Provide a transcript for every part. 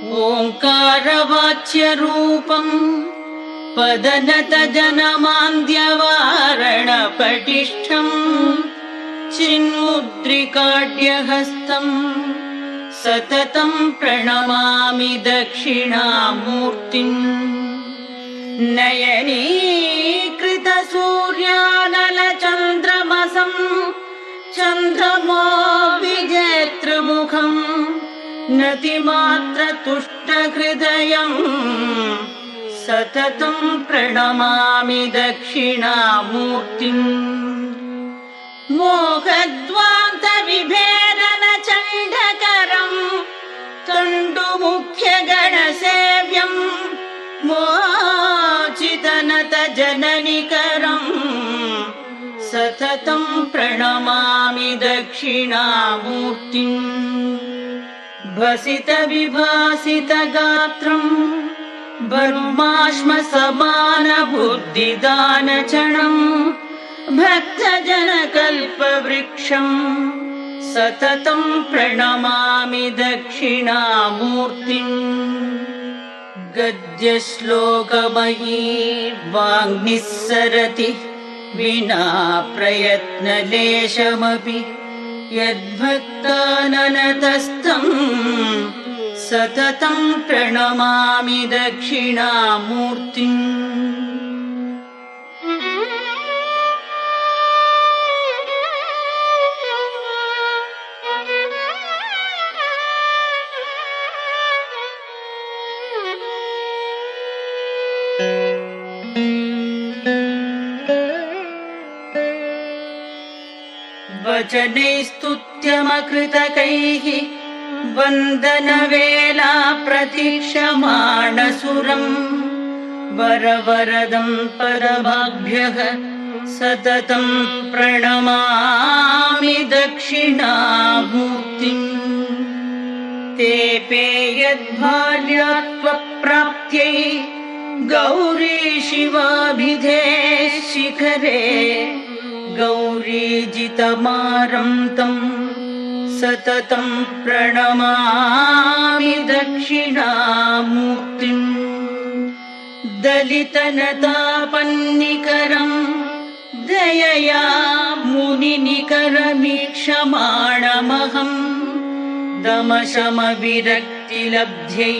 ओङ्कारवाच्यरूपम् पदनतजनमान्द्यवारणपटिष्ठम् चिन्मुद्रिकाड्यहस्तम् सततम् प्रणमामि दक्षिणामूर्तिम् नयनीकृतसूर्यानलचन्द्रमसम् चन्द्रमो नतिमात्रतुष्टहृदयम् सततम् प्रणमामि दक्षिणामूर्तिम्। मोहद्वान्तविभेदनचण्डकरम् तण्डुमुख्यगणसेव्यम् मोचितनत जननिकरम् सततम् प्रणमामि दक्षिणामूर्तिम् भसित विभासित गात्रम् बर्माश्म समान बुद्धिदानचणम् भक्तजनकल्पवृक्षम् सततम् प्रणमामि दक्षिणामूर्तिम् गद्यश्लोकमयी वाग्निस्सरति विना प्रयत्नलेशमपि यद्भक्ताननतस्थम् सततम् प्रणमामि दक्षिणामूर्तिम् वचनैस्तुत्यमकृतकैः वन्दनवेला प्रतीक्षमाणसुरम् वरवरदम् परमाभ्यः सततम् प्रणमामि दक्षिणामूर्तिम् तेऽपे यद्भार्यात्वप्राप्त्यै गौरी शिवाभिधे शिखरे गौरीजितमारं तम् सततम् प्रणमामि दक्षिणामूर्तिम् दलितनतापन्निकरम् दयया मुनिनिकरमीक्षमाणमहम् दमशमविरक्तिलब्ध्यै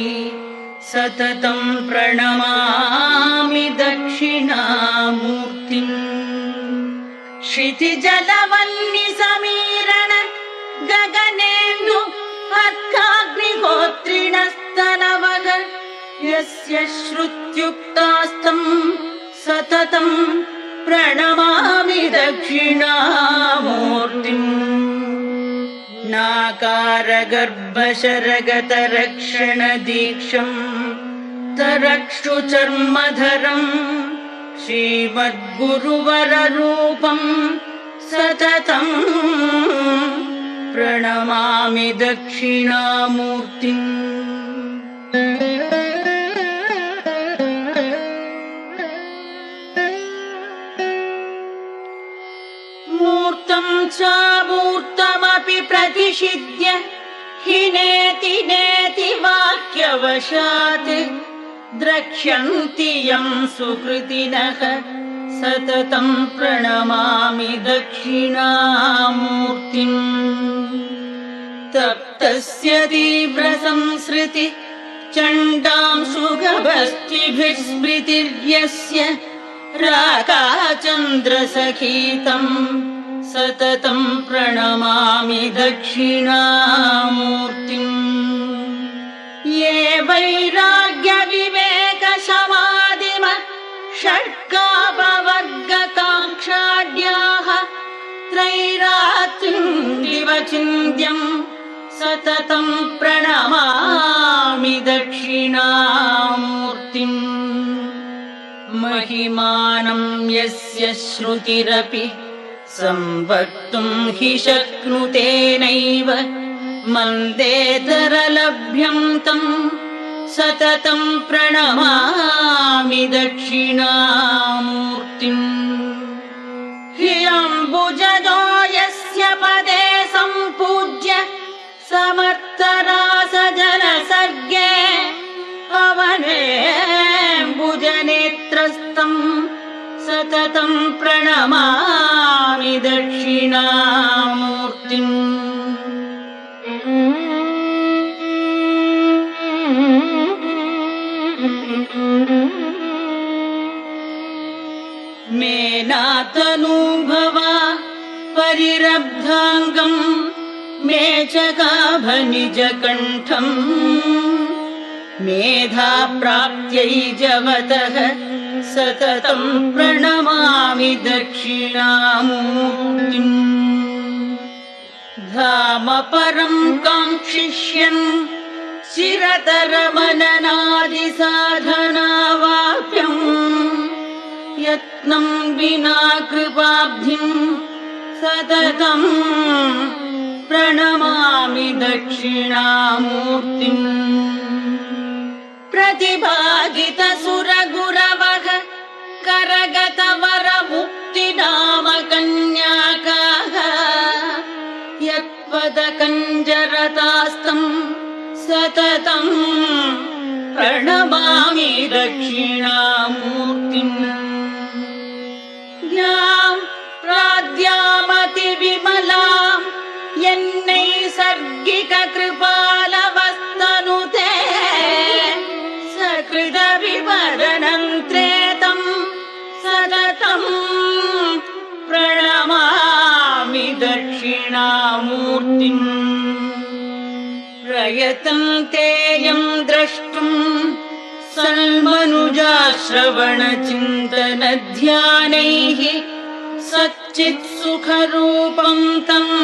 सततम् प्रणमामि दक्षिणामूर्तिम् क्षितिजलवन्निसमीरण गगनेन्दु अर्काग्निहोत्रिणस्तनवग यस्य श्रुत्युक्तास्तम् सततम् प्रणमामि दक्षिणामूर्तिम्। नाकारगर्भशरगतरक्षणदीक्षम् तरक्षुचर्मधरम् श्रीमद्गुरुवररूपम् सततम् प्रणमामि दक्षिणामूर्तिम् मूर्तम् चामूर्तमपि प्रतिषिद्य हि नेति नेति वाक्यवशात् द्रक्ष्यन्ति यम् सुकृतिनः सततम् प्रणमामि दक्षिणामूर्तिम्। तप्तस्य तीव्रसंसृति चण्डाम् सुगभस्तिभिः स्मृतिर्यस्य राकाचन्द्रसखीतम् सततम् प्रणमामि दक्षिणामूर्तिम्। ये वैराग्यविवेकसमादिम षट्कापवर्गकाङ्क्षाढ्याः त्रैरात्रिम् दिवचिन्त्यम् सततम् प्रणमामि दक्षिणामूर्तिम्। महिमानम् यस्य श्रुतिरपि संवक्तुम् हि शक्नुतेनैव मन्देतरलभ्यम् तम् सततं प्रणमामि दक्षिणामूर्तिम्। ह्रियम् यस्य पदे सम्पूज्य समर्थरासजनसर्गे अवनेऽम्बुजनेत्रस्तम् भुजनेत्रस्थम् सततं प्रणमामि दक्षिणाम् मेनातनुभवा परिरब्धाङ्गम् मे च गाभनिजकण्ठम् मेधा प्राप्त्यै जवतः सततम् प्रणमामि दक्षिणामूर्तिम् धाम परम् काङ्क्षिष्यन् चिरतरमननादिसाधनावाप्यम् यत्नम् विना कृपाब्धिम् सततम् प्रणमामि दक्षिणामूर्तिम् प्रतिभागितसुरगुरवः सततम् प्रणमामि दक्षिणामूर्तिम्। ज्ञाम् प्राद्यामतिविमलाम् यन्नैसर्गिककृपालवस्तनुते सकृदविवदनन्त्रेतम् सततम् प्रणमामि दक्षिणामूर्तिम् प्रयतम् तेयम् द्रष्टुम् सन्मनुजाश्रवणचिन्तनध्यानैः सच्चित्सुखरूपम् तम्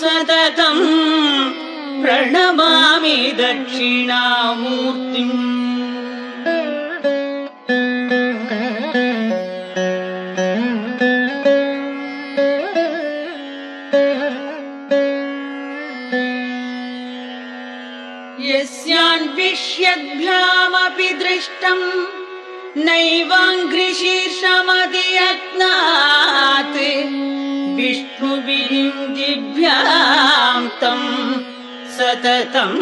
सततम् प्रणमामि दक्षिणामूर्तिम् यस्यान्विष्यद्भ्यामपि दृष्टम् नैवाङ्घ्रिशीर्षमधियत्नात् विष्णुविलिङ्गिभ्याम् तम् सततम्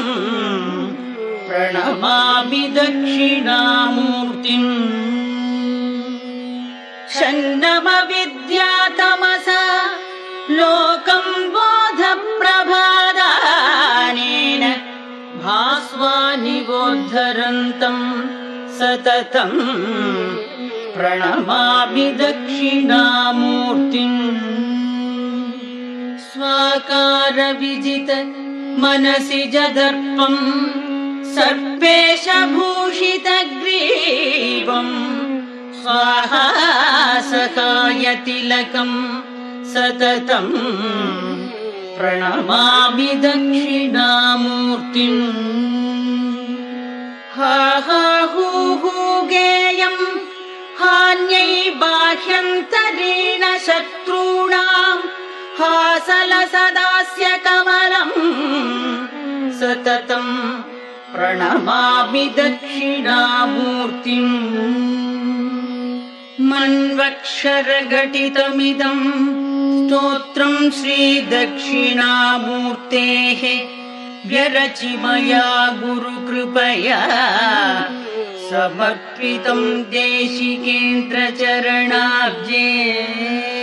प्रणमामि दक्षिणामूर्तिम् षण्णमविद्यातमसा लोकम् सततम् प्रणमामि दक्षिणामूर्तिम् स्वाकारविजित मनसि जदर्पम् सर्पेशभूषितग्रीवम् स्वाहासकायतिलकम् सततम् प्रणमामि दक्षिणामूर्तिम् हा हा हू हू गेयम् हान्यै बाह्यन्तरेण शत्रूणाम् हासलसदास्य कमलम् सततम् प्रणमामि दक्षिणामूर्तिम् मन्वक्षरघटितमिदम् स्तोत्रम् श्रीदक्षिणामूर्तेः व्यरचि मया गुरुकृपया। समर्पितम् देशिकेन्द्रचरणाब्जे